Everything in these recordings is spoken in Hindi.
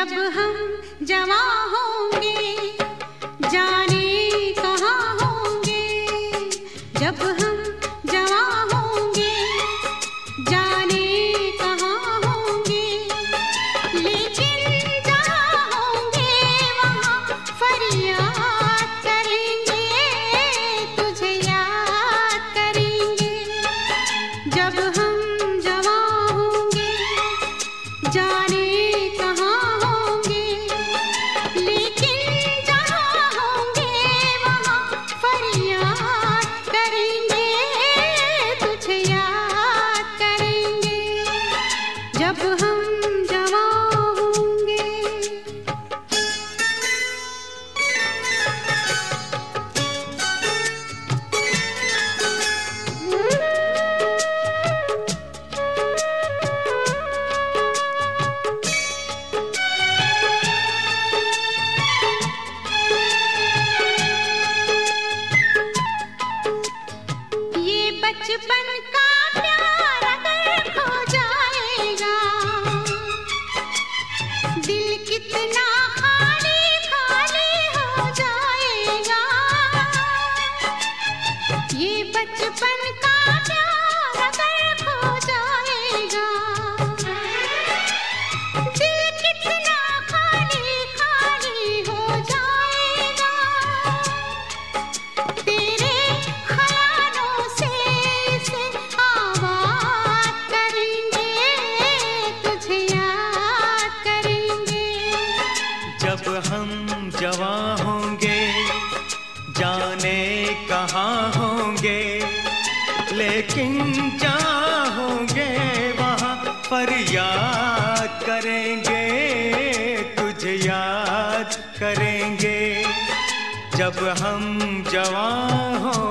जब हम जवा होंगे हम जवा होंगे, जाने कहा होंगे। लेकिन जा होंगे वहाँ पर याद करेंगे, तुझे याद करेंगे। जब हम जवा होंगे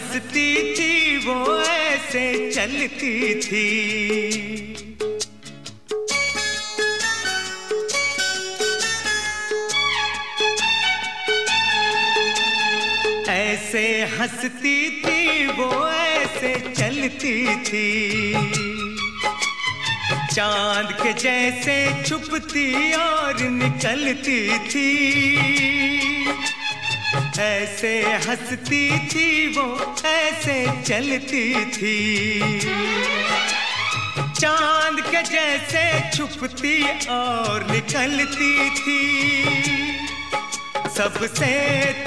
हंसती थी, वो ऐसे चलती थी। ऐसे हंसती थी, वो ऐसे चलती थी। चाँद के जैसे छुपती और निकलती थी। ऐसे हंसती थी वो, ऐसे चलती थी। चाँद के जैसे छुपती और निकलती थी। सबसे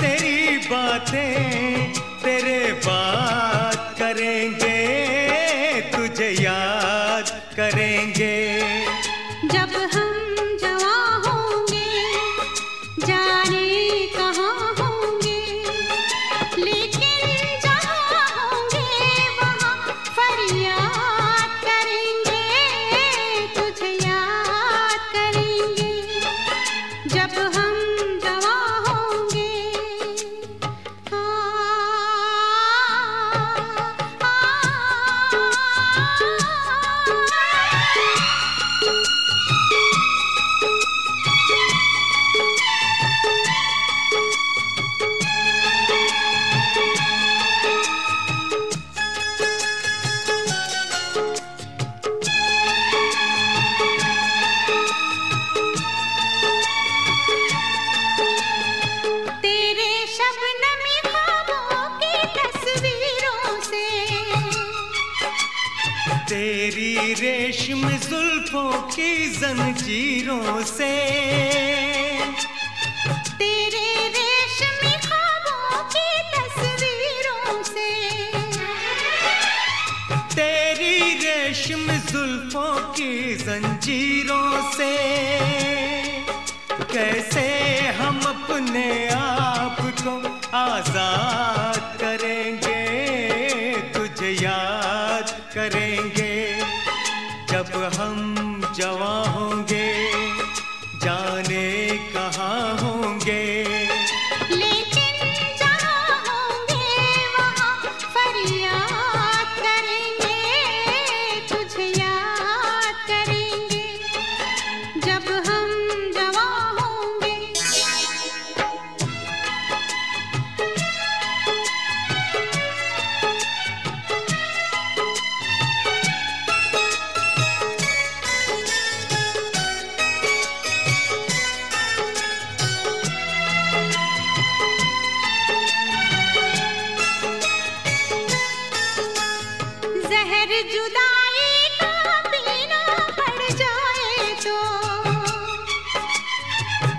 तेरी बातें तेरे बात तेरी रेशम जुल्फों की जंजीरों से। तेरे रेशमी ख्वाबों की तस्वीरों से। तेरी रेशम जुल्फों की जंजीरों से। कैसे हम अपने आप को आज़ाद जाने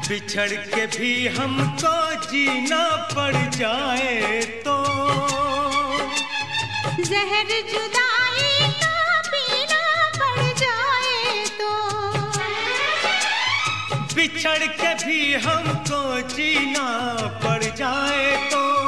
बिछड़ के भी हमको जीना पड़ जाए तो। जहर जुदाई का पीना पड़ जाए तो। बिछड़ के भी हमको जीना पड़ जाए तो।